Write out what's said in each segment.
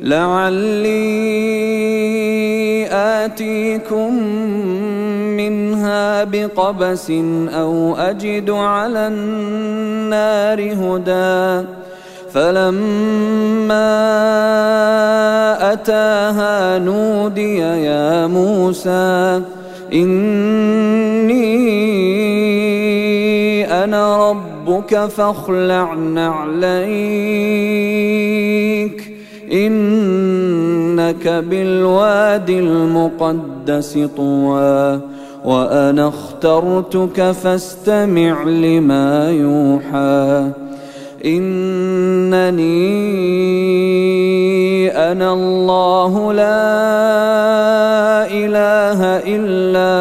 لعلي آتيكم منها بقبس أو أجد على النار هدى. فلما أتاها نودي يا موسى إني أنا ربك فاخلع نعليك إنك بالوادي المقدس طوى وأنا اخترتك فاستمع لما يوحى. إنني أنا الله لا إله إلا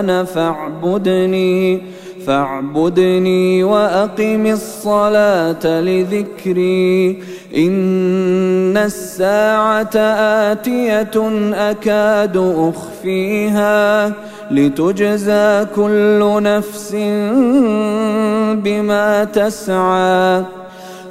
أنا فاعبدني. فاعبدني وأقم الصلاة لذكري. إن الساعة آتية أكاد أخفيها. لتجزى كل نفس بما تسعى.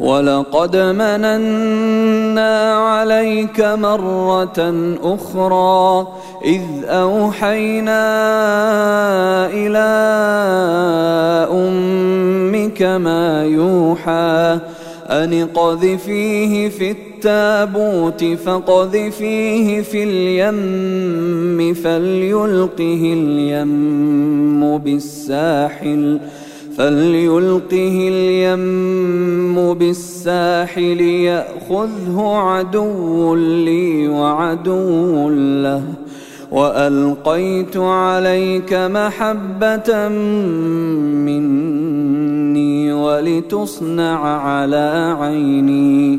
ولقد مننا عليك مرة أخرى إذ أوحينا إلى أمك ما يوحى أن قذفيه في التابوت فقذفيه في اليم فليلقه اليم بالساحل فليلقه اليم بالساحل يأخذه عدو لي وعدو له. وألقيت عليك محبة مني ولتصنع على عيني.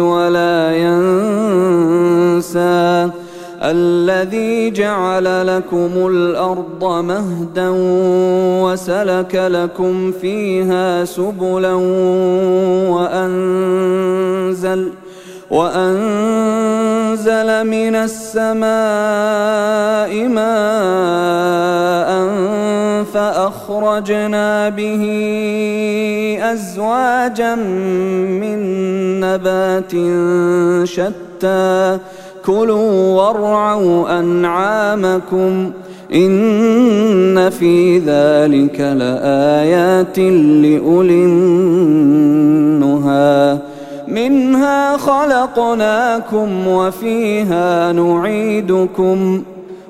ولا ينسى الذي جعل لكم الأرض مهدا وسلك لكم فيها سبلا وأنزل وأنزل من السماء ماء فأخرجنا به أزواجا من نبات شتى. كلوا وارعوا أنعامكم إن في ذلك لآيات لأولي النهى. منها خلقناكم وفيها نعيدكم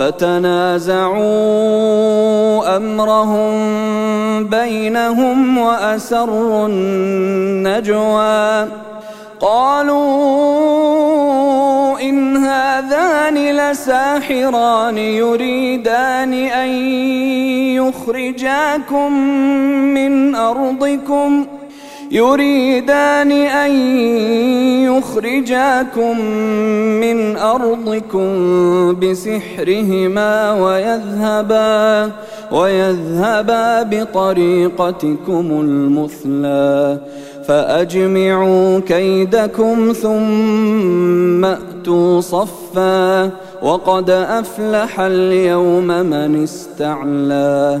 فتنازعوا أمرهم بينهم وأسروا النجوى. قالوا إن هذان لساحران يريدان أن يخرجاكم من أرضكم يريدان أن يخرجاكم من أرضكم بسحرهما ويذهبا ويذهبا بطريقتكم المثلى فأجمعوا كيدكم ثم أتوا صفا وقد أفلح اليوم من استعلى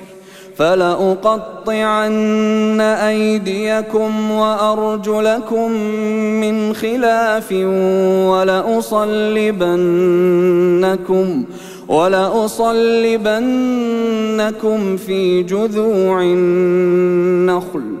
فلأقطعن أيديكم وأرجلكم من خلاف ولأصلبنكم ولأصلبنكم في جذوع النخل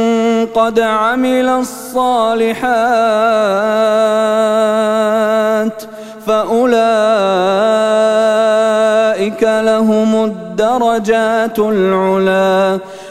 قد عمل الصالحات فأولئك لهم الدرجات العلا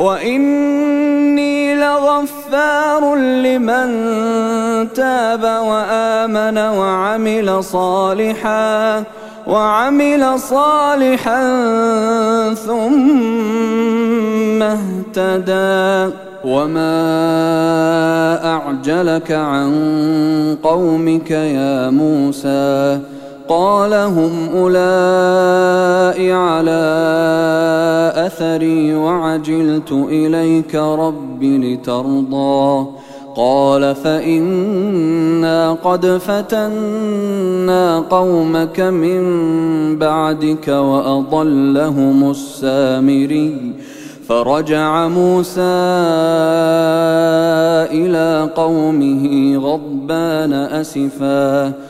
وإني لغفار لمن تاب وآمن وعمل صالحا وعمل صالحا ثم اهتدى وما أعجلك عن قومك يا موسى قال هم أولئك على أثري وعجلت إليك رب لترضى قال فإنا قد فتنا قومك من بعدك وأضلهم السامري فرجع موسى إلى قومه غضبان أسفاً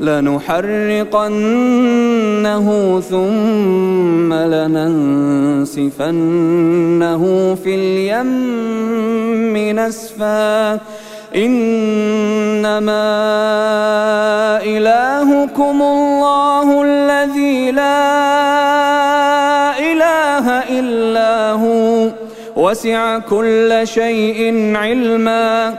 لنحرقنه ثم لننسفنه في اليم نسفا. إنما إلهكم الله الذي لا إله إلا هو. وسع كل شيء علمًا.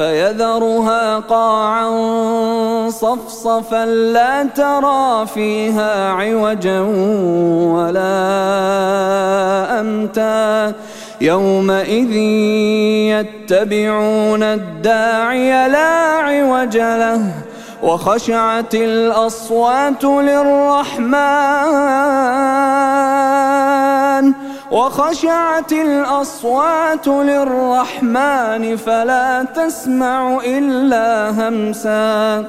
فيذرها قاعا صفصفا لا ترى فيها عوجا ولا أمتا يومئذ يتبعون الداعي لا عوج له وخشعت الأصوات للرحمن وخشعت الأصوات للرحمن فلا تسمع إلا همسا.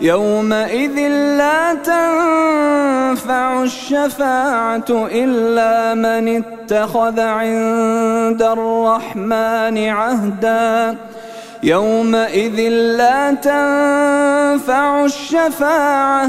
يومئذ لا تنفع الشفاعة إلا من اتخذ عند الرحمن عهدا. يومئذ لا تنفع الشفاعة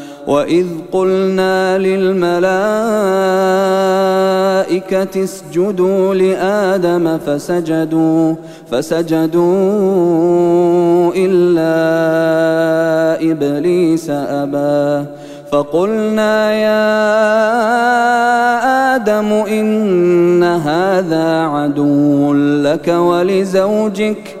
وإذ قلنا للملائكة اسجدوا لآدم فسجدوا فسجدوا إلا إبليس أبى. فقلنا يا آدم إن هذا عدو لك ولزوجك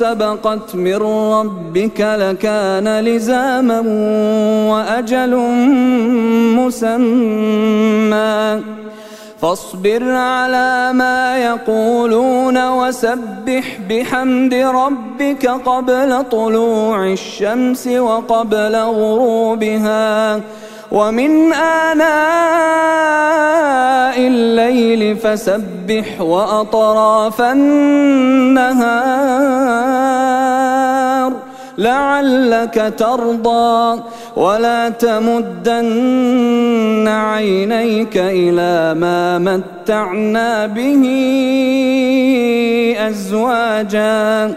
سبقت من ربك لكان لزاما وأجل مسمى. فاصبر على ما يقولون وسبح بحمد ربك قبل طلوع الشمس وقبل غروبها. ومن آناء الليل فسبح وأطراف النهار لعلك ترضى ولا تمدن عينيك إلى ما متعنا به أزواجاً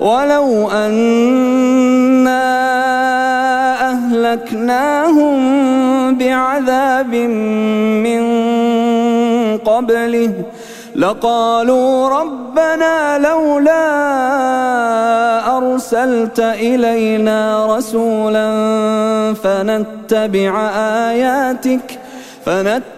ولو أنا أهلكناهم بعذاب من قبله لقالوا ربنا لولا أرسلت إلينا رسولا فنتبع آياتك فنتبع